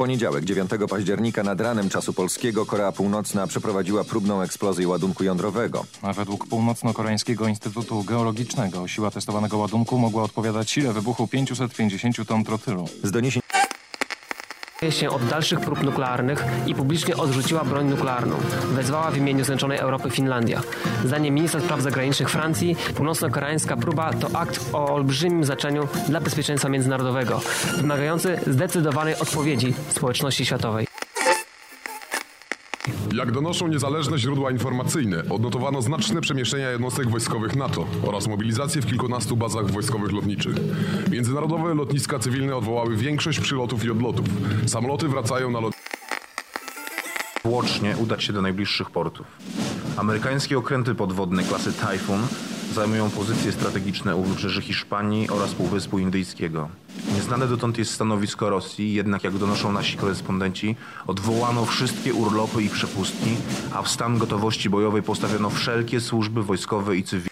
poniedziałek, 9 października nad ranem czasu polskiego Korea Północna przeprowadziła próbną eksplozję ładunku jądrowego. A według Północno-Koreańskiego Instytutu Geologicznego siła testowanego ładunku mogła odpowiadać sile wybuchu 550 ton trotylu. Z doniesień się od dalszych prób nuklearnych i publicznie odrzuciła broń nuklearną. Wezwała w imieniu Zjednoczonej Europy Finlandia. Zdaniem ministra spraw zagranicznych Francji, północno-koreańska próba to akt o olbrzymim znaczeniu dla bezpieczeństwa międzynarodowego, wymagający zdecydowanej odpowiedzi społeczności światowej. Jak donoszą niezależne źródła informacyjne, odnotowano znaczne przemieszczenia jednostek wojskowych NATO oraz mobilizację w kilkunastu bazach wojskowych lotniczych. Międzynarodowe lotniska cywilne odwołały większość przylotów i odlotów. Samoloty wracają na lot... Łocznie udać się do najbliższych portów. Amerykańskie okręty podwodne klasy Typhoon zajmują pozycje strategiczne u wybrzeży Hiszpanii oraz Półwyspu Indyjskiego. Nieznane dotąd jest stanowisko Rosji, jednak jak donoszą nasi korespondenci, odwołano wszystkie urlopy i przepustki, a w stan gotowości bojowej postawiono wszelkie służby wojskowe i cywilne.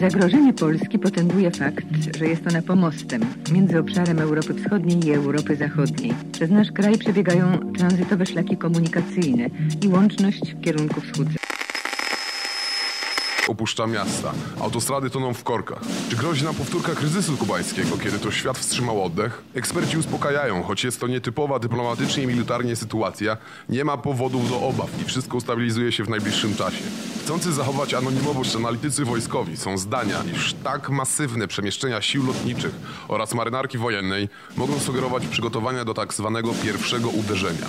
Zagrożenie Polski potęguje fakt, że jest ona pomostem między obszarem Europy Wschodniej i Europy Zachodniej. Przez nasz kraj przebiegają tranzytowe szlaki komunikacyjne i łączność w kierunku wschodnim opuszcza miasta. Autostrady toną w korkach. Czy grozi nam powtórka kryzysu kubańskiego, kiedy to świat wstrzymał oddech? Eksperci uspokajają, choć jest to nietypowa dyplomatycznie i militarnie sytuacja, nie ma powodów do obaw i wszystko ustabilizuje się w najbliższym czasie. Chcący zachować anonimowość analitycy wojskowi są zdania, iż tak masywne przemieszczenia sił lotniczych oraz marynarki wojennej mogą sugerować przygotowania do tak zwanego pierwszego uderzenia.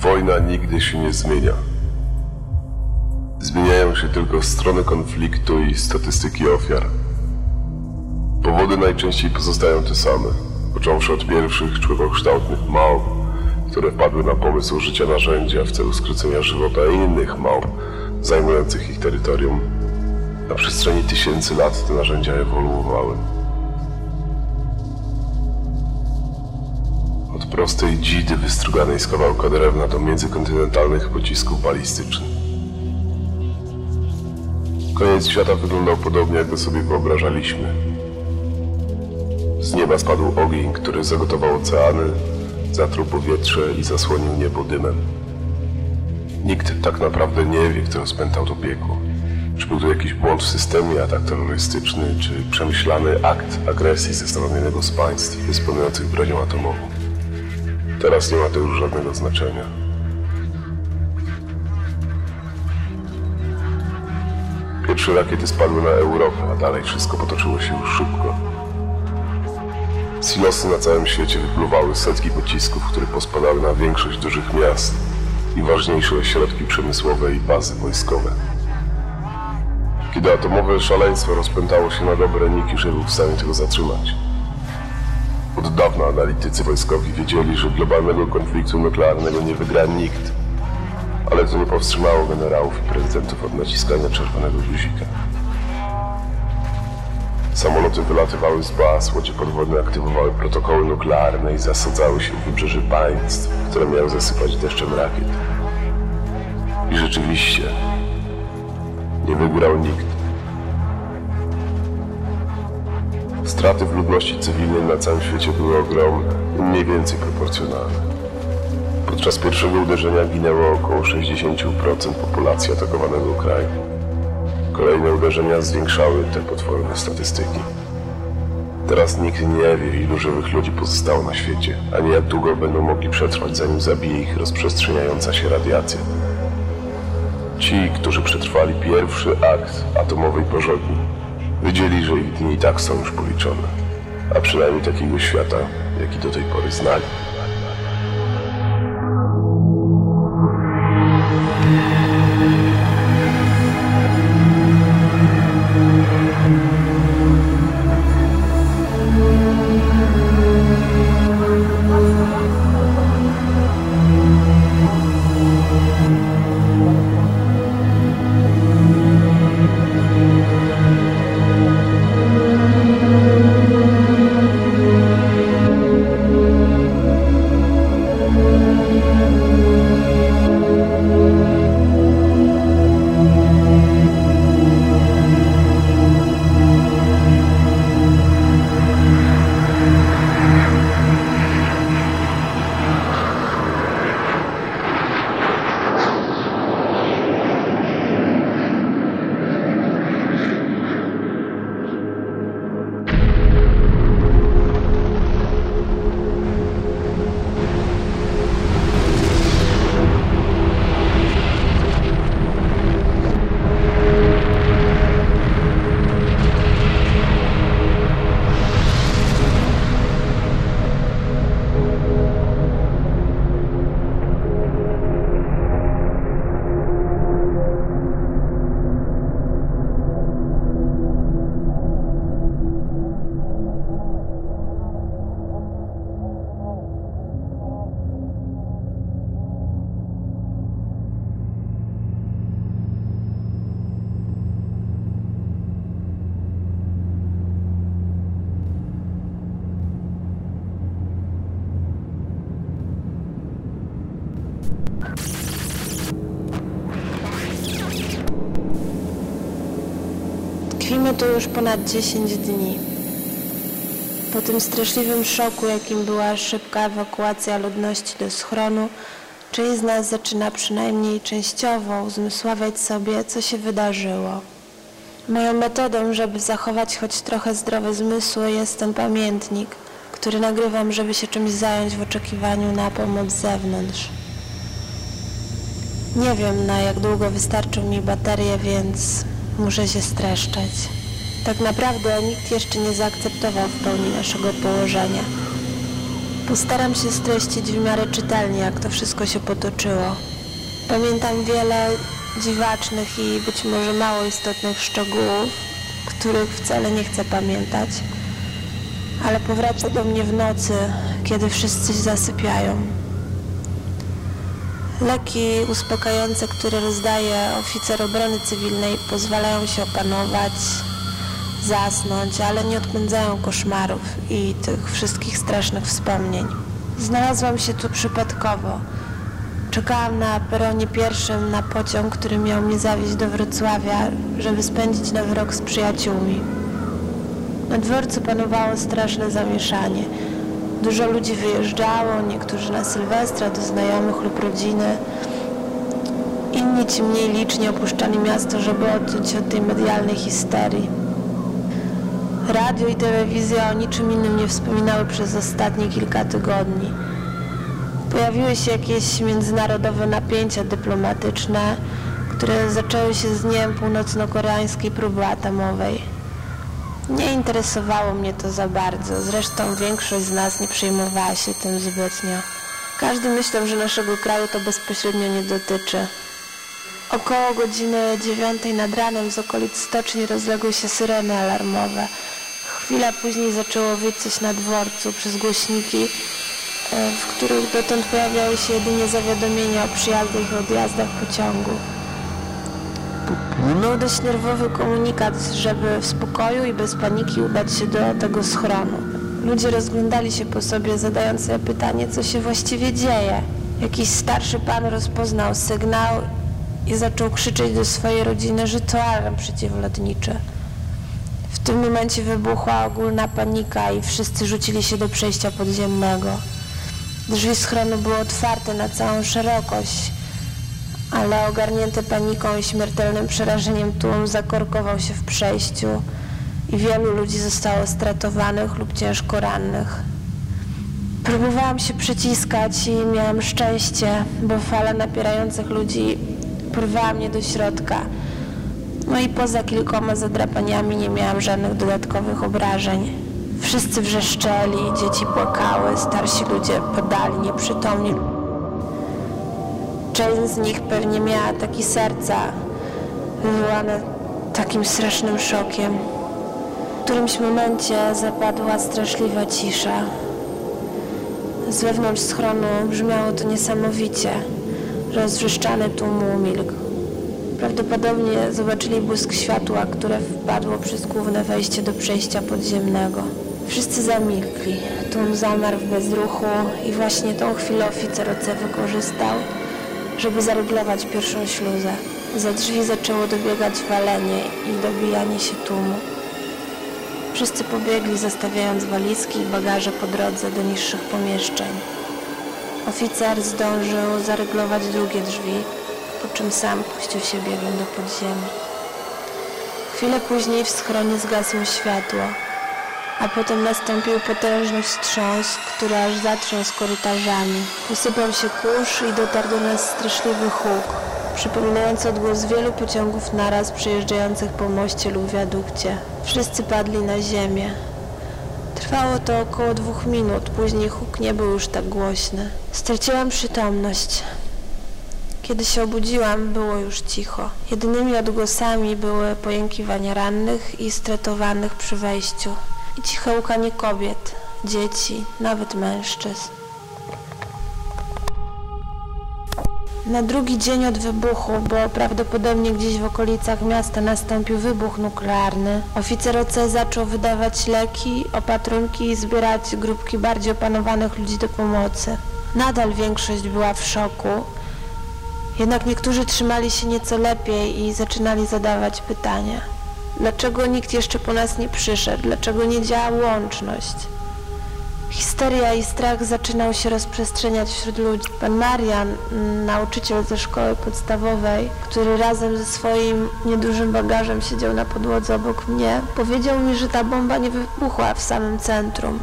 Wojna nigdy się nie zmienia. Zmieniają się tylko strony konfliktu i statystyki ofiar. Powody najczęściej pozostają te same, począwszy od pierwszych człowiekokształtnych małp, które wpadły na pomysł użycia narzędzia w celu skrócenia żywota innych małp zajmujących ich terytorium. Na przestrzeni tysięcy lat te narzędzia ewoluowały. Prostej dzidy wystruganej z kawałka drewna do międzykontynentalnych pocisków balistycznych. Koniec świata wyglądał podobnie, jak go sobie wyobrażaliśmy. Z nieba spadł ogień, który zagotował oceany, zatruł powietrze i zasłonił niebo dymem. Nikt tak naprawdę nie wie, kto rozpętał to piekło. Czy był to jakiś błąd w systemie, atak terrorystyczny, czy przemyślany akt agresji ze strony jednego z państw dysponujących bronią atomową. Teraz nie ma to już żadnego znaczenia. Pierwsze rakiety spadły na Europę, a dalej wszystko potoczyło się już szybko. Silosy na całym świecie wypluwały setki pocisków, które pospadały na większość dużych miast i ważniejsze ośrodki przemysłowe i bazy wojskowe. Kiedy atomowe szaleństwo rozpętało się na dobre, nikt już nie był w stanie tego zatrzymać. Od dawna analitycy wojskowi wiedzieli, że globalnego konfliktu nuklearnego nie wygra nikt, ale to nie powstrzymało generałów i prezydentów od naciskania czerwonego guzika. Samoloty wylatywały z baz, łodzie podwodne aktywowały protokoły nuklearne i zasadzały się w wybrzeży państw, które miały zasypać deszczem rakiet. I rzeczywiście nie wygrał nikt. Straty w ludności cywilnej na całym świecie były ogromne i mniej więcej proporcjonalne. Podczas pierwszego uderzenia ginęło około 60% populacji atakowanego kraju. Kolejne uderzenia zwiększały te potworne statystyki. Teraz nikt nie wie, ilu żywych ludzi pozostało na świecie, ani jak długo będą mogli przetrwać, zanim zabije ich rozprzestrzeniająca się radiacja. Ci, którzy przetrwali pierwszy akt atomowej pożogni, wiedzieli, że ich dni i tak są już policzone, a przynajmniej takiego świata, jaki do tej pory znali. Tkwimy tu już ponad 10 dni. Po tym straszliwym szoku, jakim była szybka ewakuacja ludności do schronu, część z nas zaczyna przynajmniej częściowo uzmysławiać sobie, co się wydarzyło. Moją metodą, żeby zachować choć trochę zdrowe zmysły, jest ten pamiętnik, który nagrywam, żeby się czymś zająć w oczekiwaniu na pomoc z zewnątrz. Nie wiem, na jak długo wystarczą mi baterie, więc muszę się streszczać. Tak naprawdę nikt jeszcze nie zaakceptował w pełni naszego położenia. Postaram się streścić w miarę czytelnie, jak to wszystko się potoczyło. Pamiętam wiele dziwacznych i być może mało istotnych szczegółów, których wcale nie chcę pamiętać, ale powraca do mnie w nocy, kiedy wszyscy zasypiają. Leki uspokajające, które rozdaje oficer obrony cywilnej, pozwalają się opanować, zasnąć, ale nie odpędzają koszmarów i tych wszystkich strasznych wspomnień. Znalazłam się tu przypadkowo. Czekałam na peronie pierwszym na pociąg, który miał mnie zawieźć do Wrocławia, żeby spędzić nowy rok z przyjaciółmi. Na dworcu panowało straszne zamieszanie. Dużo ludzi wyjeżdżało, niektórzy na Sylwestra do znajomych lub rodziny. Inni ci mniej liczni opuszczali miasto, żeby odciąć się od tej medialnej histerii. Radio i telewizja o niczym innym nie wspominały przez ostatnie kilka tygodni. Pojawiły się jakieś międzynarodowe napięcia dyplomatyczne, które zaczęły się z dniem północno-koreańskiej próby atomowej. Nie interesowało mnie to za bardzo, zresztą większość z nas nie przejmowała się tym zbytnio. Każdy myślał, że naszego kraju to bezpośrednio nie dotyczy. Około godziny dziewiątej nad ranem z okolic stoczni rozległy się syreny alarmowe. Chwilę później zaczęło wyć coś na dworcu przez głośniki, e, w których dotąd pojawiały się jedynie zawiadomienia o przyjazdach i odjazdach pociągu. Był dość nerwowy komunikat, żeby w spokoju i bez paniki udać się do tego schronu. Ludzie rozglądali się po sobie, zadając sobie pytanie, co się właściwie dzieje. Jakiś starszy pan rozpoznał sygnał i zaczął krzyczeć do swojej rodziny, że to alarm przeciwlotniczy. W tym momencie wybuchła ogólna panika i wszyscy rzucili się do przejścia podziemnego. Drzwi schronu były otwarte na całą szerokość ale ogarnięty paniką i śmiertelnym przerażeniem tłum zakorkował się w przejściu i wielu ludzi zostało stratowanych lub ciężko rannych. Próbowałam się przyciskać i miałam szczęście, bo fala napierających ludzi porwała mnie do środka. No i poza kilkoma zadrapaniami nie miałam żadnych dodatkowych obrażeń. Wszyscy wrzeszczeli, dzieci płakały, starsi ludzie podali nieprzytomni. Część z nich pewnie miała ataki serca wywołane takim strasznym szokiem. W którymś momencie zapadła straszliwa cisza. Z wewnątrz schronu brzmiało to niesamowicie. Rozwrzeszczany tłum umilkł. Prawdopodobnie zobaczyli błysk światła, które wpadło przez główne wejście do przejścia podziemnego. Wszyscy zamilkli. Tłum zamarł w bezruchu i właśnie tą chwilę oficer OC wykorzystał, żeby zareglować pierwszą śluzę. Za drzwi zaczęło dobiegać walenie i dobijanie się tłumu. Wszyscy pobiegli, zostawiając walizki i bagaże po drodze do niższych pomieszczeń. Oficer zdążył zareglować drugie drzwi, po czym sam puścił się biegiem do podziemi. Chwilę później w schronie zgasło światło a potem nastąpił potężny wstrząs, który aż zatrząsł korytarzami. Usypał się kurz i dotarł do nas straszliwy huk, przypominający odgłos wielu pociągów naraz przejeżdżających po moście lub wiadukcie. Wszyscy padli na ziemię. Trwało to około dwóch minut, później huk nie był już tak głośny. Straciłam przytomność. Kiedy się obudziłam, było już cicho. Jedynymi odgłosami były pojękiwania rannych i stretowanych przy wejściu i ciche łkanie kobiet, dzieci, nawet mężczyzn. Na drugi dzień od wybuchu, bo prawdopodobnie gdzieś w okolicach miasta nastąpił wybuch nuklearny, oficer OC zaczął wydawać leki, opatrunki i zbierać grupki bardziej opanowanych ludzi do pomocy. Nadal większość była w szoku, jednak niektórzy trzymali się nieco lepiej i zaczynali zadawać pytania. Dlaczego nikt jeszcze po nas nie przyszedł? Dlaczego nie działa łączność? Histeria i strach zaczynał się rozprzestrzeniać wśród ludzi. Pan Marian, nauczyciel ze szkoły podstawowej, który razem ze swoim niedużym bagażem siedział na podłodze obok mnie, powiedział mi, że ta bomba nie wybuchła w samym centrum.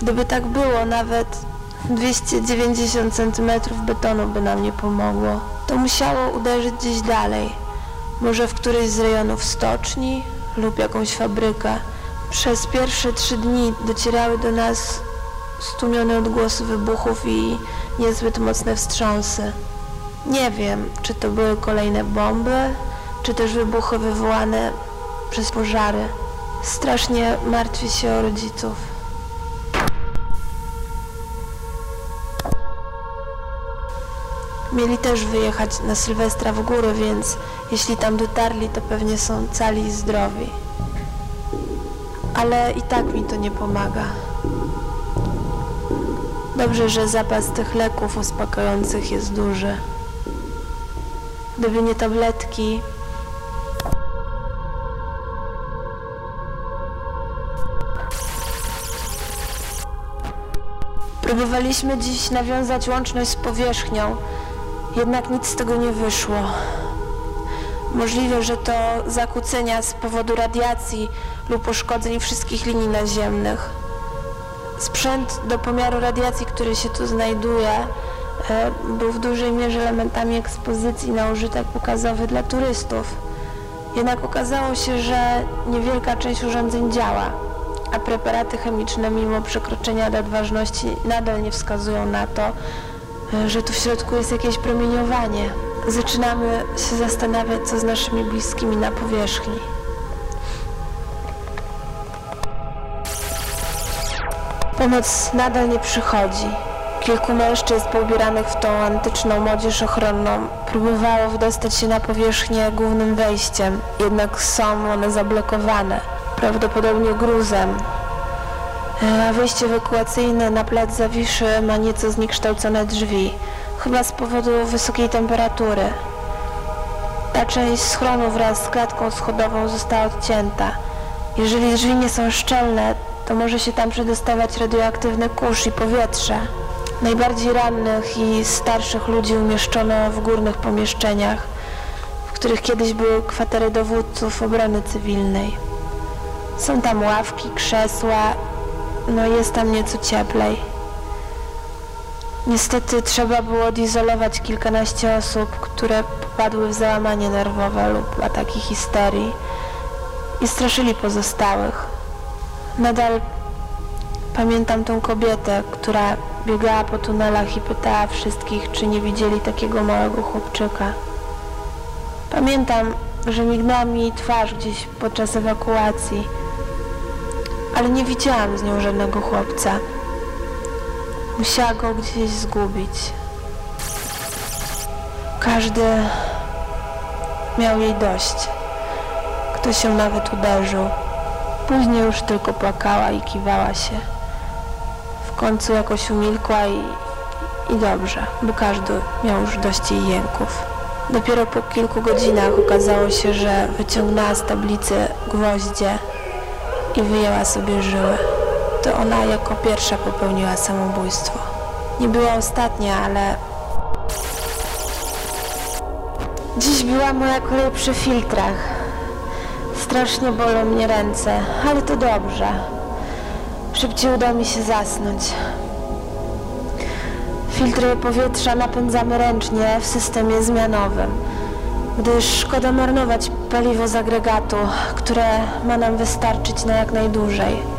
Gdyby tak było, nawet 290 cm betonu by nam nie pomogło. To musiało uderzyć gdzieś dalej może w którejś z rejonów stoczni lub jakąś fabrykę. Przez pierwsze trzy dni docierały do nas stłumione odgłosy wybuchów i niezbyt mocne wstrząsy. Nie wiem, czy to były kolejne bomby, czy też wybuchy wywołane przez pożary. Strasznie martwię się o rodziców. Mieli też wyjechać na Sylwestra w góry, więc jeśli tam dotarli, to pewnie są cali i zdrowi. Ale i tak mi to nie pomaga. Dobrze, że zapas tych leków uspokajających jest duży. Gdyby nie tabletki, Próbowaliśmy dziś nawiązać łączność z powierzchnią, jednak nic z tego nie wyszło. Możliwe, że to zakłócenia z powodu radiacji lub uszkodzeń wszystkich linii naziemnych. Sprzęt do pomiaru radiacji, który się tu znajduje, e, był w dużej mierze elementami ekspozycji na użytek pokazowy dla turystów. Jednak okazało się, że niewielka część urządzeń działa, a preparaty chemiczne mimo przekroczenia dat ważności nadal nie wskazują na to, e, że tu w środku jest jakieś promieniowanie. Zaczynamy się zastanawiać, co z naszymi bliskimi na powierzchni. Pomoc nadal nie przychodzi. Kilku mężczyzn poubieranych w tą antyczną młodzież ochronną próbowało wydostać się na powierzchnię głównym wejściem, jednak są one zablokowane, prawdopodobnie gruzem. E, A wyjście ewakuacyjne na plac Zawiszy ma nieco zniekształcone drzwi, chyba z powodu wysokiej temperatury. Ta część schronu wraz z klatką schodową została odcięta. Jeżeli drzwi nie są szczelne, to może się tam przedostawać radioaktywny kurz i powietrze. Najbardziej rannych i starszych ludzi umieszczono w górnych pomieszczeniach, w których kiedyś były kwatery dowódców obrony cywilnej. Są tam ławki, krzesła, no jest tam nieco cieplej. Niestety trzeba było odizolować kilkanaście osób, które popadły w załamanie nerwowe lub ataki histerii i straszyli pozostałych. Nadal pamiętam tą kobietę, która biegała po tunelach i pytała wszystkich, czy nie widzieli takiego małego chłopczyka. Pamiętam, że mignęła mi jej twarz gdzieś podczas ewakuacji, ale nie widziałam z nią żadnego chłopca. Musiała go gdzieś zgubić. Każdy miał jej dość. Ktoś się nawet uderzył. Później już tylko płakała i kiwała się. W końcu jakoś umilkła i, i dobrze, bo każdy miał już dość jej jęków. Dopiero po kilku godzinach okazało się, że wyciągnęła z tablicy gwoździe i wyjęła sobie żyły. To ona jako pierwsza popełniła samobójstwo. Nie była ostatnia, ale... Dziś była moja kolej przy filtrach. Strasznie bolą mnie ręce, ale to dobrze. Szybciej uda mi się zasnąć. Filtry powietrza napędzamy ręcznie w systemie zmianowym, gdyż szkoda marnować paliwo z agregatu, które ma nam wystarczyć na jak najdłużej.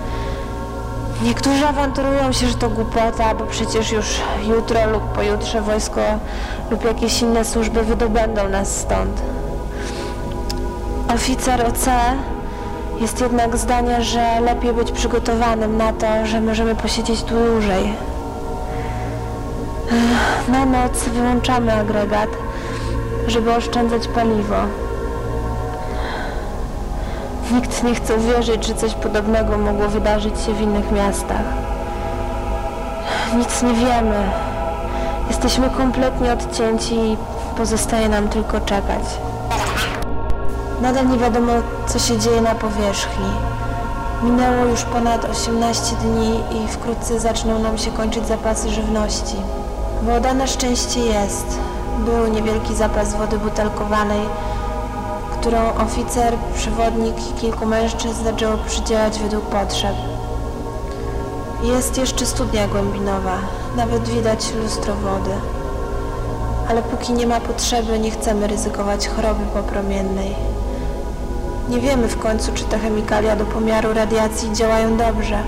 Niektórzy awanturują się, że to głupota, bo przecież już jutro lub pojutrze wojsko lub jakieś inne służby wydobędą nas stąd. Oficer OC jest jednak zdania, że lepiej być przygotowanym na to, że możemy posiedzieć tu dłużej. Na noc wyłączamy agregat, żeby oszczędzać paliwo. Nikt nie chce uwierzyć, że coś podobnego mogło wydarzyć się w innych miastach. Nic nie wiemy. Jesteśmy kompletnie odcięci i pozostaje nam tylko czekać. Nadal nie wiadomo, co się dzieje na powierzchni. Minęło już ponad 18 dni i wkrótce zaczną nam się kończyć zapasy żywności. Woda na szczęście jest. Był niewielki zapas wody butelkowanej, którą oficer, przewodnik i kilku mężczyzn zaczęło przydzielać według potrzeb. Jest jeszcze studnia głębinowa, nawet widać lustro wody. Ale póki nie ma potrzeby, nie chcemy ryzykować choroby popromiennej. Nie wiemy w końcu, czy te chemikalia do pomiaru radiacji działają dobrze.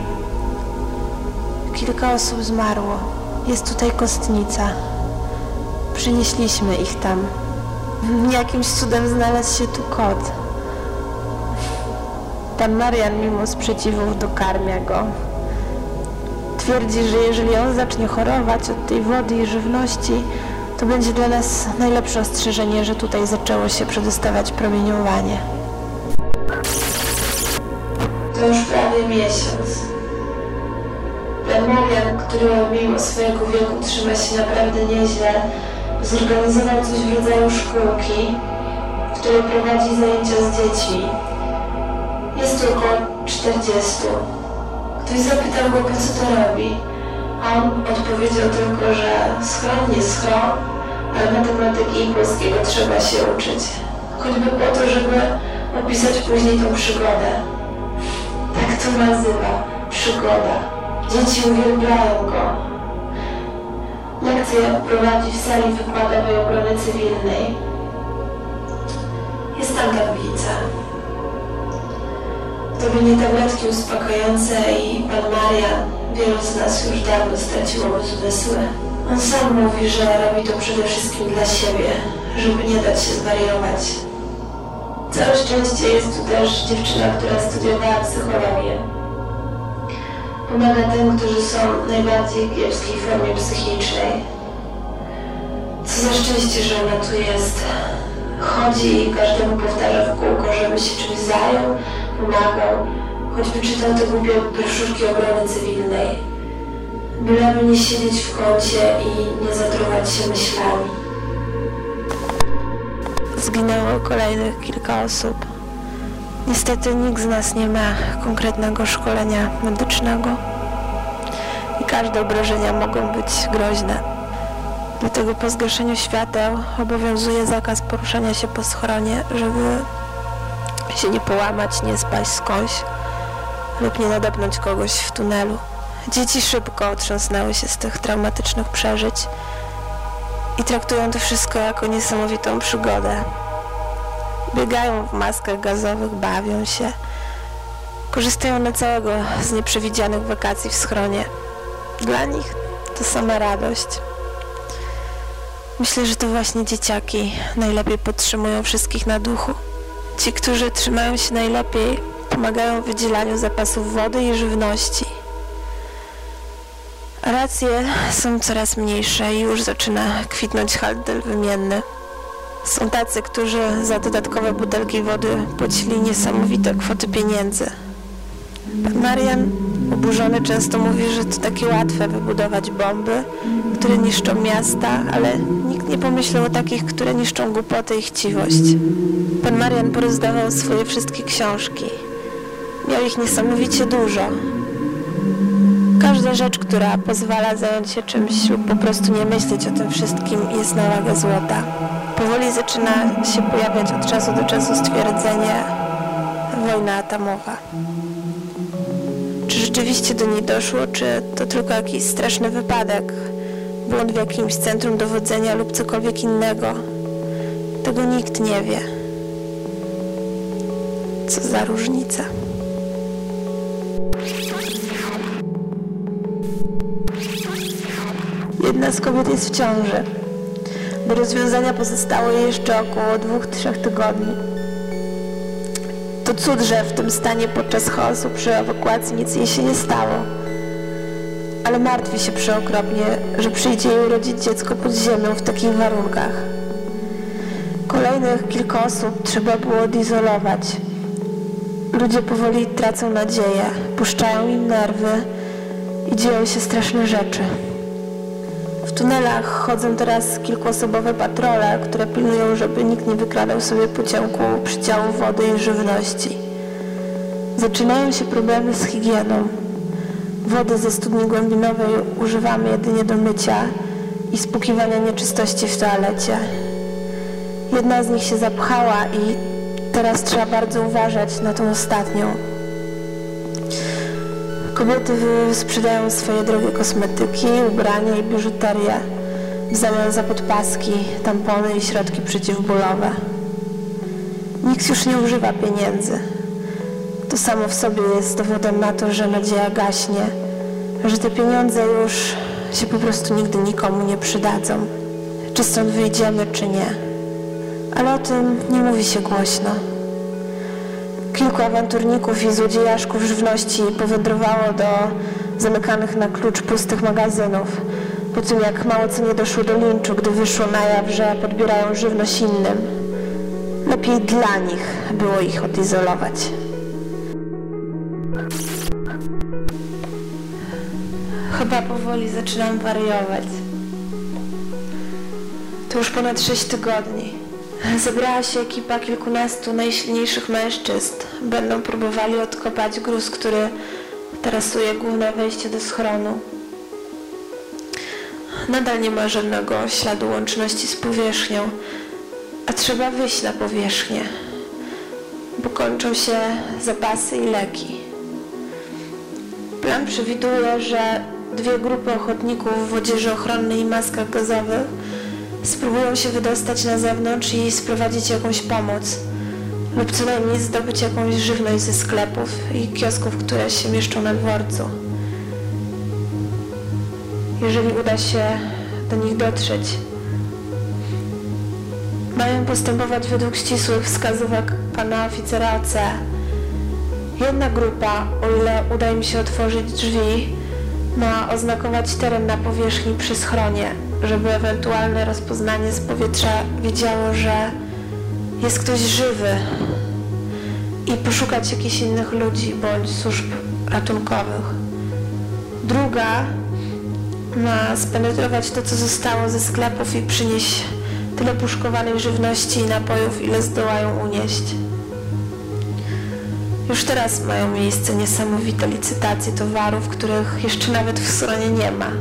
kilka osób zmarło. Jest tutaj kostnica. Przynieśliśmy ich tam. Jakimś cudem znalazł się tu kot. Pan Marian mimo sprzeciwów dokarmia go. Twierdzi, że jeżeli on zacznie chorować od tej wody i żywności, to będzie dla nas najlepsze ostrzeżenie, że tutaj zaczęło się przedostawać promieniowanie. To już prawie miesiąc. Pan Marian, który mimo swojego wieku trzyma się naprawdę nieźle, zorganizował coś w rodzaju szkółki, w której prowadzi zajęcia z dziećmi. Jest tu około 40. Ktoś zapytał go, co to robi, a on odpowiedział tylko, że schron nie schron, ale matematyki i polskiego trzeba się uczyć. Choćby po to, żeby opisać później tą przygodę. Tak to nazywa. Przygoda. Dzieci uwielbiają go. Lekcje prowadzi w sali wykładowej obrony cywilnej. Jest tam tablica. Gdyby nie tabletki uspokajające i pan Marian, wielu z nas już dawno straciło zmysły. On sam mówi, że robi to przede wszystkim dla siebie, żeby nie dać się zwariować. Całe szczęście jest tu też dziewczyna, która studiowała psychologię. Pomaga tym, którzy są w najbardziej kiepskiej formie psychicznej. Co za szczęście, że ona tu jest. Chodzi i każdemu powtarza w kółko, żeby się czymś zajął, pomagał, choćby czytał te głupie broszurki obrony cywilnej. Byleby nie siedzieć w kącie i nie zatruwać się myślami. Zginęło kolejnych kilka osób. Niestety nikt z nas nie ma konkretnego szkolenia medycznego i każde obrażenia mogą być groźne. Dlatego po zgaszeniu świateł obowiązuje zakaz poruszania się po schronie, żeby się nie połamać, nie spaść skądś lub nie nadepnąć kogoś w tunelu. Dzieci szybko otrząsnęły się z tych traumatycznych przeżyć i traktują to wszystko jako niesamowitą przygodę. Biegają w maskach gazowych, bawią się, korzystają na całego z nieprzewidzianych wakacji w schronie. Dla nich to sama radość. Myślę, że to właśnie dzieciaki najlepiej podtrzymują wszystkich na duchu. Ci, którzy trzymają się najlepiej, pomagają w wydzielaniu zapasów wody i żywności. Racje są coraz mniejsze i już zaczyna kwitnąć handel wymienny. Są tacy, którzy za dodatkowe butelki wody płacili niesamowite kwoty pieniędzy. Pan Marian, oburzony, często mówi, że to takie łatwe wybudować bomby, które niszczą miasta, ale nikt nie pomyślał o takich, które niszczą głupotę i chciwość. Pan Marian porozdawał swoje wszystkie książki. Miał ich niesamowicie dużo. Każda rzecz, która pozwala zająć się czymś lub po prostu nie myśleć o tym wszystkim jest na wagę złota. Powoli zaczyna się pojawiać od czasu do czasu stwierdzenie wojna atomowa. Czy rzeczywiście do niej doszło, czy to tylko jakiś straszny wypadek, błąd w jakimś centrum dowodzenia lub cokolwiek innego? Tego nikt nie wie. Co za różnica. Jedna z kobiet jest w ciąży. Do rozwiązania pozostało jeszcze około dwóch, trzech tygodni. To cud, że w tym stanie podczas chaosu przy ewakuacji nic jej się nie stało. Ale martwi się przeokropnie, że przyjdzie jej urodzić dziecko pod ziemią w takich warunkach. Kolejnych kilka osób trzeba było odizolować. Ludzie powoli tracą nadzieję, puszczają im nerwy i dzieją się straszne rzeczy. Tunelach chodzą teraz kilkuosobowe patrole, które pilnują, żeby nikt nie wykradał sobie po ciemku przydziału wody i żywności. Zaczynają się problemy z higieną. Wody ze studni głębinowej używamy jedynie do mycia i spłukiwania nieczystości w toalecie. Jedna z nich się zapchała i teraz trzeba bardzo uważać na tą ostatnią. Kobiety sprzedają swoje drogie kosmetyki, ubrania i biżuterię w zamian za podpaski, tampony i środki przeciwbólowe. Nikt już nie używa pieniędzy. To samo w sobie jest dowodem na to, że nadzieja gaśnie, że te pieniądze już się po prostu nigdy nikomu nie przydadzą. Czy stąd wyjdziemy, czy nie. Ale o tym nie mówi się głośno. Kilku awanturników i złodziejaszków żywności powędrowało do zamykanych na klucz pustych magazynów, po tym jak mało co nie doszło do linczu, gdy wyszło na jaw, że podbierają żywność innym. Lepiej dla nich było ich odizolować. Chyba powoli zaczynam wariować. To już ponad sześć tygodni. Zebrała się ekipa kilkunastu najsilniejszych mężczyzn. Będą próbowali odkopać gruz, który tarasuje główne wejście do schronu. Nadal nie ma żadnego śladu łączności z powierzchnią, a trzeba wyjść na powierzchnię, bo kończą się zapasy i leki. Plan przewiduje, że dwie grupy ochotników w odzieży ochronnej i maskach gazowych spróbują się wydostać na zewnątrz i sprowadzić jakąś pomoc lub co najmniej zdobyć jakąś żywność ze sklepów i kiosków, które się mieszczą na dworcu. Jeżeli uda się do nich dotrzeć, mają postępować według ścisłych wskazówek pana oficera OC. Jedna grupa, o ile uda im się otworzyć drzwi, ma oznakować teren na powierzchni przy schronie, żeby ewentualne rozpoznanie z powietrza wiedziało, że jest ktoś żywy i poszukać jakichś innych ludzi bądź służb ratunkowych. Druga ma spenetrować to, co zostało ze sklepów i przynieść tyle puszkowanej żywności i napojów, ile zdołają unieść. Już teraz mają miejsce niesamowite licytacje towarów, których jeszcze nawet w stronie nie ma.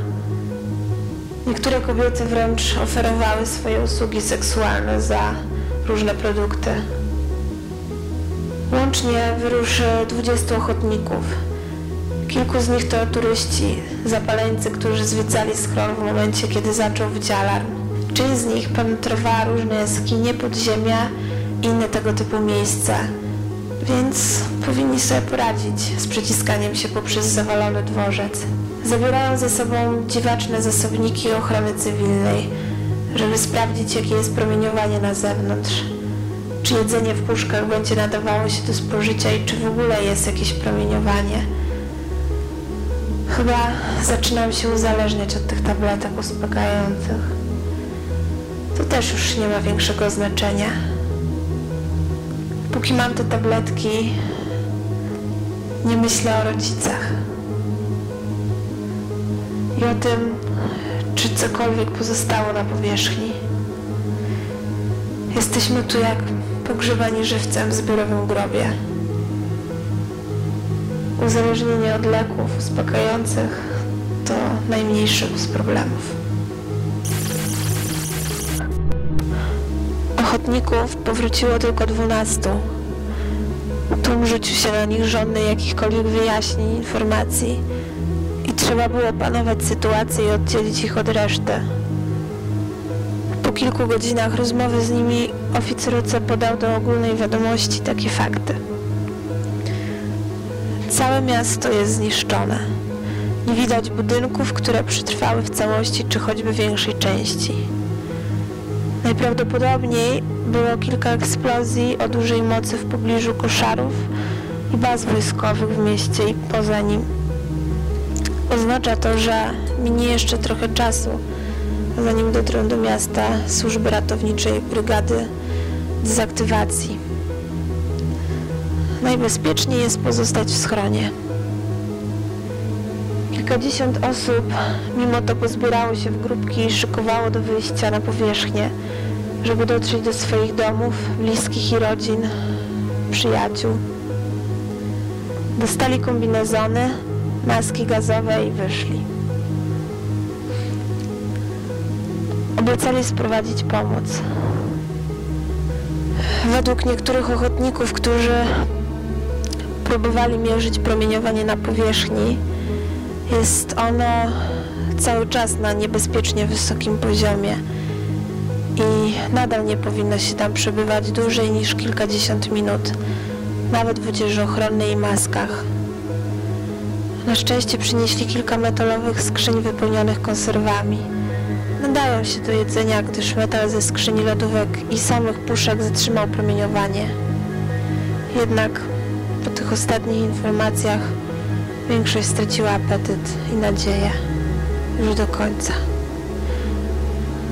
Niektóre kobiety wręcz oferowały swoje usługi seksualne za różne produkty. Łącznie wyruszy 20 ochotników. Kilku z nich to turyści, zapaleńcy, którzy zwiedzali schron w momencie, kiedy zaczął być alarm. Część z nich penetrowała różne jaskinie, podziemia i inne tego typu miejsca, więc powinni sobie poradzić z przyciskaniem się poprzez zawalony dworzec. Zabierają ze sobą dziwaczne zasobniki ochrony cywilnej, żeby sprawdzić, jakie jest promieniowanie na zewnątrz. Czy jedzenie w puszkach będzie nadawało się do spożycia i czy w ogóle jest jakieś promieniowanie. Chyba zaczynam się uzależniać od tych tabletek uspokajających. To też już nie ma większego znaczenia. Póki mam te tabletki, nie myślę o rodzicach. I o tym, czy cokolwiek pozostało na powierzchni. Jesteśmy tu jak pogrzebani żywcem w zbiorowym grobie. Uzależnienie od leków uspokajających to najmniejszy z problemów. Ochotników powróciło tylko dwunastu. Tłum rzucił się na nich żądny jakichkolwiek wyjaśnień, informacji trzeba było panować sytuację i oddzielić ich od reszty. Po kilku godzinach rozmowy z nimi oficer OC podał do ogólnej wiadomości takie fakty. Całe miasto jest zniszczone. Nie widać budynków, które przetrwały w całości czy choćby większej części. Najprawdopodobniej było kilka eksplozji o dużej mocy w pobliżu koszarów i baz wojskowych w mieście i poza nim. Oznacza to, że minie jeszcze trochę czasu, zanim dotrą do miasta służby ratowniczej brygady dezaktywacji. Najbezpieczniej jest pozostać w schronie. Kilkadziesiąt osób mimo to pozbierało się w grupki i szykowało do wyjścia na powierzchnię, żeby dotrzeć do swoich domów, bliskich i rodzin, przyjaciół. Dostali kombinezony, maski gazowe i wyszli. Obiecali sprowadzić pomoc. Według niektórych ochotników, którzy próbowali mierzyć promieniowanie na powierzchni, jest ono cały czas na niebezpiecznie wysokim poziomie i nadal nie powinno się tam przebywać dłużej niż kilkadziesiąt minut, nawet w odzieży ochronnej i maskach. Na szczęście przynieśli kilka metalowych skrzyń wypełnionych konserwami. Nadają się do jedzenia, gdyż metal ze skrzyni lodówek i samych puszek zatrzymał promieniowanie. Jednak po tych ostatnich informacjach większość straciła apetyt i nadzieję już do końca.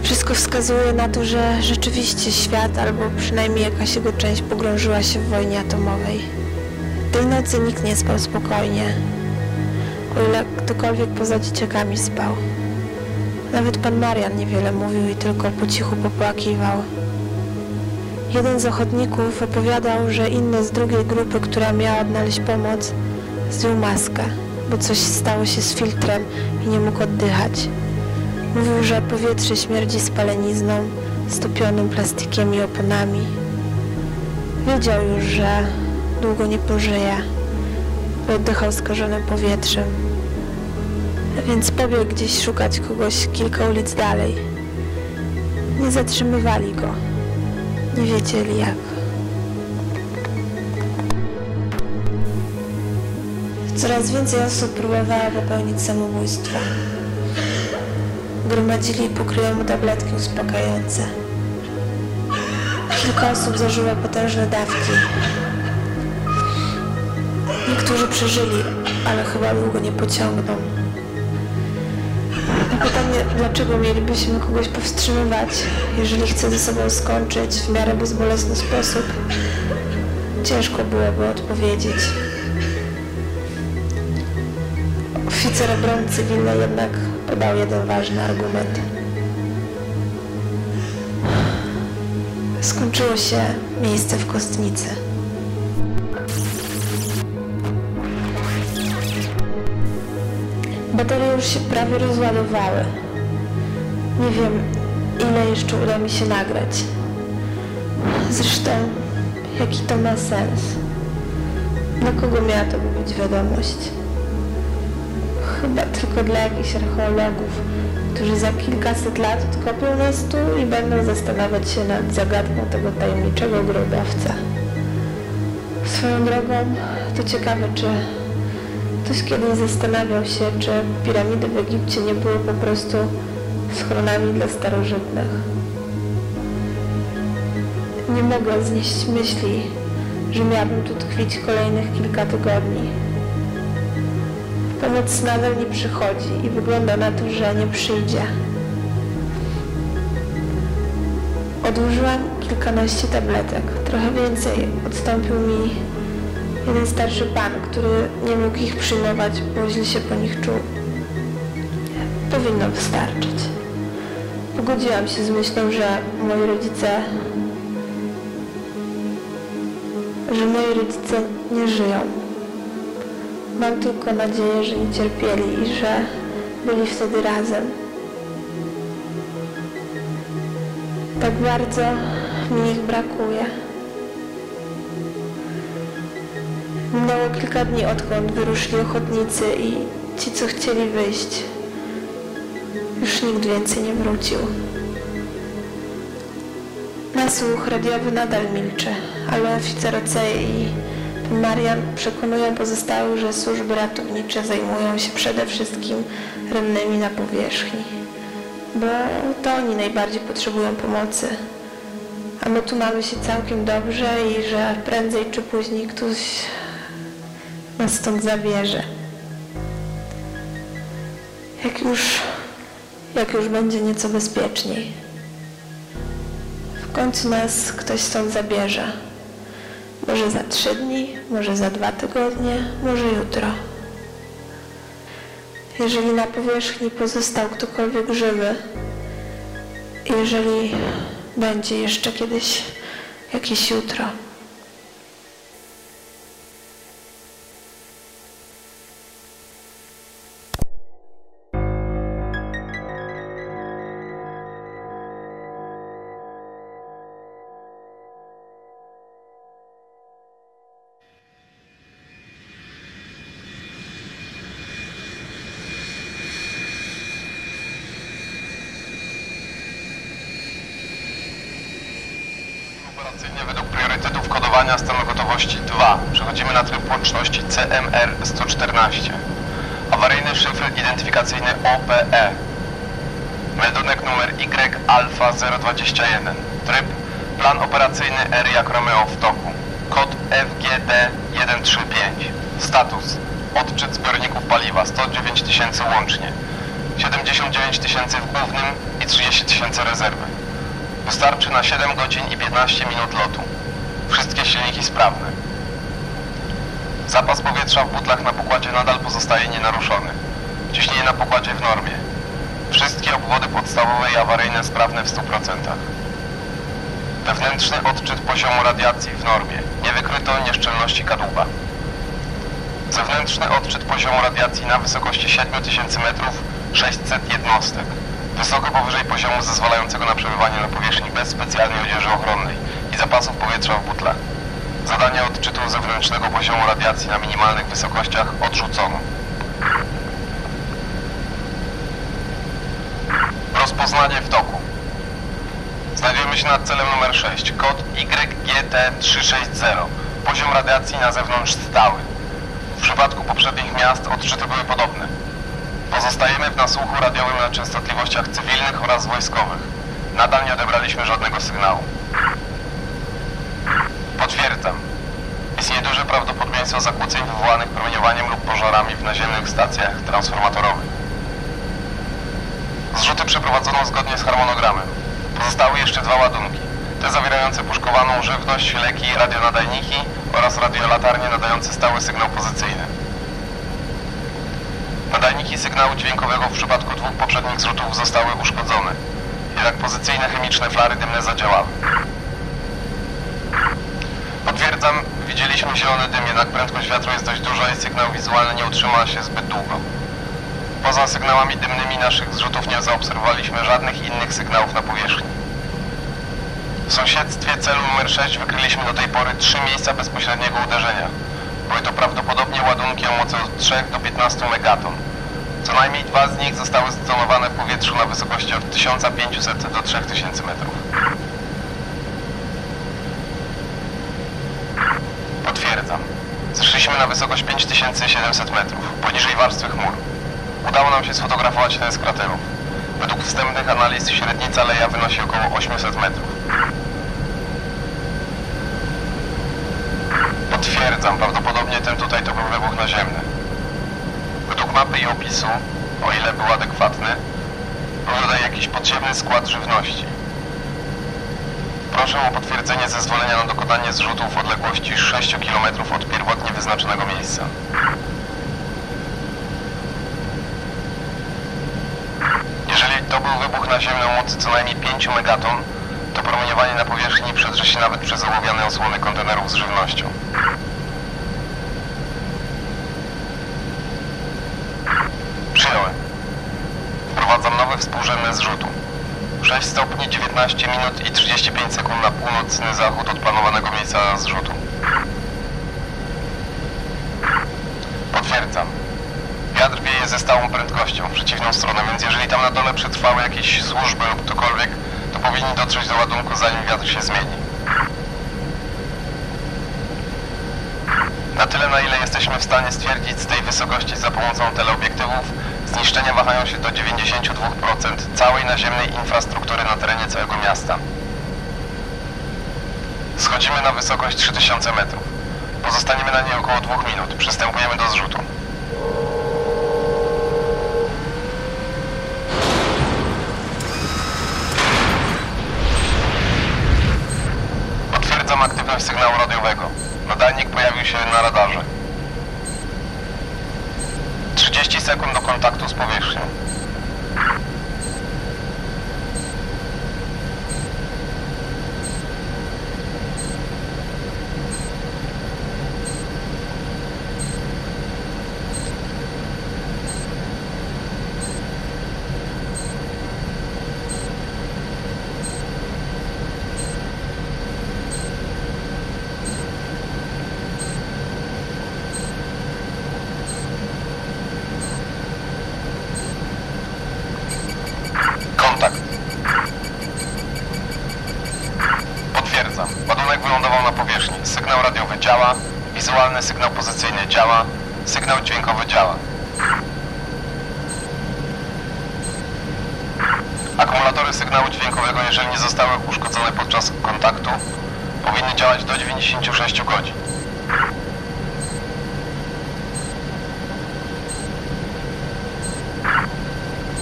Wszystko wskazuje na to, że rzeczywiście świat, albo przynajmniej jakaś jego część pogrążyła się w wojnie atomowej. Tej nocy nikt nie spał spokojnie, o ile ktokolwiek poza dzieciakami spał. Nawet pan Marian niewiele mówił i tylko po cichu popłakiwał. Jeden z ochotników opowiadał, że inny z drugiej grupy, która miała odnaleźć pomoc, zdjął maskę, bo coś stało się z filtrem i nie mógł oddychać. Mówił, że powietrze śmierdzi spalenizną, stopionym plastikiem i oponami. Wiedział już, że długo nie pożyje, oddychał skażonym powietrzem. Więc pobiegł gdzieś szukać kogoś kilka ulic dalej. Nie zatrzymywali go. Nie wiedzieli jak. Coraz więcej osób próbowało popełnić samobójstwo. Gromadzili i pokryły mu tabletki uspokajające. Kilka osób zażyło potężne dawki. Niektórzy przeżyli, ale chyba długo nie pociągną. Na pytanie, dlaczego mielibyśmy kogoś powstrzymywać, jeżeli chce ze sobą skończyć w miarę bezbolesny sposób, ciężko byłoby odpowiedzieć. Oficer obrony cywilnej jednak podał jeden ważny argument. Skończyło się miejsce w kostnicy. Baterie już się prawie rozładowały. Nie wiem, ile jeszcze uda mi się nagrać. Zresztą, jaki to ma sens? Dla kogo miała to być wiadomość? Chyba tylko dla jakichś archeologów, którzy za kilkaset lat odkopią nas tu i będą zastanawiać się nad zagadką tego tajemniczego grobowca. Swoją drogą, to ciekawe, czy Ktoś kiedyś zastanawiał się, czy piramidy w Egipcie nie były po prostu schronami dla starożytnych. Nie mogę znieść myśli, że miałabym tu tkwić kolejnych kilka tygodni. Pomoc nadal nie przychodzi i wygląda na to, że nie przyjdzie. Odłożyłam kilkanaście tabletek, trochę więcej. Odstąpił mi jeden starszy pan, który nie mógł ich przyjmować, bo źle się po nich czuł. Powinno wystarczyć. Pogodziłam się z myślą, że moi rodzice że moi rodzice nie żyją. Mam tylko nadzieję, że nie cierpieli i że byli wtedy razem. Tak bardzo mi ich brakuje. Minęło kilka dni, odkąd wyruszyli ochotnicy i ci, co chcieli wyjść. Już nikt więcej nie wrócił. Nasłuch radiowy nadal milczy, ale oficer OC i Marian przekonują pozostałych, że służby ratownicze zajmują się przede wszystkim rannymi na powierzchni, bo to oni najbardziej potrzebują pomocy. A my tu mamy się całkiem dobrze i że prędzej czy później ktoś nas stąd zabierze. Jak już, jak już będzie nieco bezpieczniej. W końcu nas ktoś stąd zabierze. Może za trzy dni, może za dwa tygodnie, może jutro. Jeżeli na powierzchni pozostał ktokolwiek żywy, jeżeli będzie jeszcze kiedyś jakieś jutro. Przechodzimy na tryb łączności CMR 114. Awaryjny szyfr identyfikacyjny OPE. Meldunek numer Y Alfa 021. Tryb plan operacyjny R jak Romeo w toku. Kod FGD 135. Status odczyt zbiorników paliwa 109 tysięcy łącznie. 79 tysięcy w głównym i 30 tysięcy rezerwy. Wystarczy na 7 godzin i 15 minut lotu. Wszystkie silniki sprawne. Zapas powietrza w butlach na pokładzie nadal pozostaje nienaruszony. Ciśnienie na pokładzie w normie. Wszystkie obwody podstawowe i awaryjne sprawne w 100%. Wewnętrzny odczyt poziomu radiacji w normie. Nie wykryto nieszczelności kadłuba. Zewnętrzny odczyt poziomu radiacji na wysokości 7000 metrów 600 jednostek. Wysoko powyżej poziomu zezwalającego na przebywanie na powierzchni bez specjalnej odzieży ochronnej i zapasów powietrza w butlach. Zadanie odczytu zewnętrznego poziomu radiacji na minimalnych wysokościach odrzucono. Rozpoznanie w toku. Znajdujemy się nad celem numer 6. Kod YGT360. Poziom radiacji na zewnątrz stały. W przypadku poprzednich miast odczyty były podobne. Pozostajemy w nasłuchu radiowym na częstotliwościach cywilnych oraz wojskowych. Nadal nie odebraliśmy żadnego sygnału. Potwierdzam. Istnieje duże prawdopodobieństwo zakłóceń wywołanych promieniowaniem lub pożarami w naziemnych stacjach transformatorowych. Zrzuty przeprowadzono zgodnie z harmonogramem. Pozostały jeszcze dwa ładunki. Te zawierające puszkowaną żywność, leki, radionadajniki oraz radiolatarnie nadające stały sygnał pozycyjny. Nadajniki sygnału dźwiękowego w przypadku dwóch poprzednich zrzutów zostały uszkodzone. Jednak pozycyjne chemiczne flary dymne zadziałały. Potwierdzam, widzieliśmy zielony dym, jednak prędkość wiatru jest dość duża i sygnał wizualny nie utrzyma się zbyt długo. Poza sygnałami dymnymi naszych zrzutów nie zaobserwowaliśmy żadnych innych sygnałów na powierzchni. W sąsiedztwie celu numer 6 wykryliśmy do tej pory trzy miejsca bezpośredniego uderzenia. Były to prawdopodobnie ładunki o mocy od 3 do 15 megaton. Co najmniej dwa z nich zostały zdetonowane w powietrzu na wysokości od 1500 do 3000 metrów. Potwierdzam. Zeszliśmy na wysokość 5700 metrów, poniżej warstwy chmur. Udało nam się sfotografować jeden z kraterów. Według wstępnych analiz średnica leja wynosi około 800 metrów. Potwierdzam, prawdopodobnie ten tutaj to był wybuch naziemny. Według mapy i opisu, o ile był adekwatny, był tutaj jakiś podziemny skład żywności. Proszę o potwierdzenie zezwolenia na dokonanie zrzutu w odległości 6 km od pierwotnie wyznaczonego miejsca. Jeżeli to był wybuch naziemny o mocy co najmniej 5 megaton, to promieniowanie na powierzchni przedrze się nawet przez ołowiane osłony kontenerów z żywnością. Przyjąłem. Wprowadzam nowe współrzędne zrzutu. 6 stopni, 19 minut i 35 sekund na północny zachód od planowanego miejsca zrzutu. Potwierdzam. Wiatr wieje ze stałą prędkością w przeciwną stronę, więc jeżeli tam na dole przetrwały jakieś służby lub ktokolwiek, to powinni dotrzeć do ładunku zanim wiatr się zmieni. Na tyle, na ile jesteśmy w stanie stwierdzić z tej wysokości za pomocą teleobiektywów, zniszczenia wahają się do 92% całej naziemnej infrastruktury na terenie całego miasta. Schodzimy na wysokość 3000 metrów. Pozostaniemy na niej około 2 minut. Przystępujemy do zrzutu. Potwierdzam aktywność sygnału radiowego. Nadajnik pojawił się na radarze. 30 sekund do kontaktu z powierzchnią. na powierzchni. Sygnał radiowy działa, wizualny sygnał pozycyjny działa, sygnał dźwiękowy działa. Akumulatory sygnału dźwiękowego, jeżeli nie zostały uszkodzone podczas kontaktu, powinny działać do 96 godzin.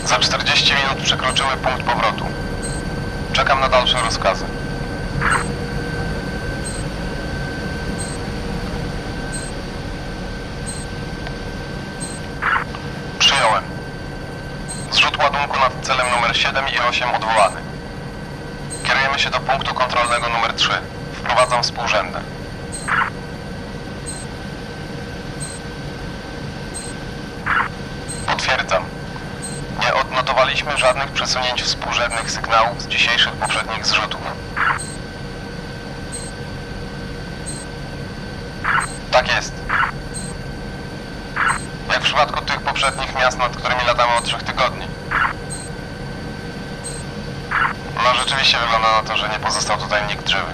Za 40 minut przekroczymy punkt powrotu. Czekam na dalsze rozkazy. 7 i 8 odwołany. Kierujemy się do punktu kontrolnego numer 3. Wprowadzam współrzędne. Potwierdzam. Nie odnotowaliśmy żadnych przesunięć współrzędnych sygnałów z dzisiejszych poprzednich zrzutów. Tak jest. Jak w przypadku tych poprzednich miast, nad którymi latamy od trzech tygodni. No rzeczywiście wygląda na to, że nie pozostał tutaj nikt żywy.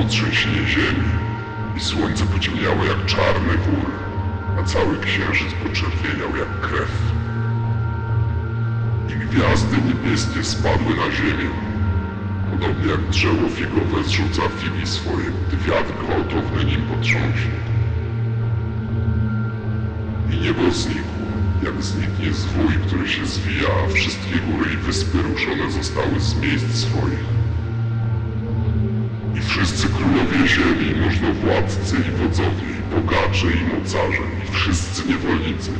Powstało trzęsienie ziemi i słońce pociemniało jak czarny wór, a cały księżyc poczerwieniał jak krew i gwiazdy niebieskie spadły na ziemię, podobnie jak drzewo figowe zrzuca figi swoje, gdy wiatr gwałtowny nim potrząśnie. I niebo znikło, jak zniknie zwój, który się zwija, a wszystkie góry i wyspy ruszone zostały z miejsc swoich. Wszyscy królowie ziemi, możnowładcy i wodzowie, i bogacze i mocarze, i wszyscy niewolnicy,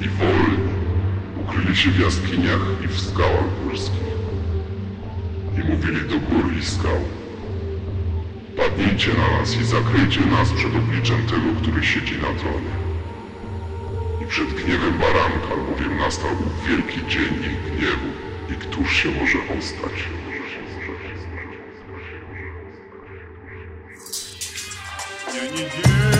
i wolni, ukryli się w jaskiniach i w skałach górskich. I mówili do gór i skał. Padnijcie na nas i zakryjcie nas przed obliczem tego, który siedzi na tronie. I przed gniewem baranka, albowiem nastał wielki dzień ich gniewu. I któż się może ostać? Nie, nie, nie.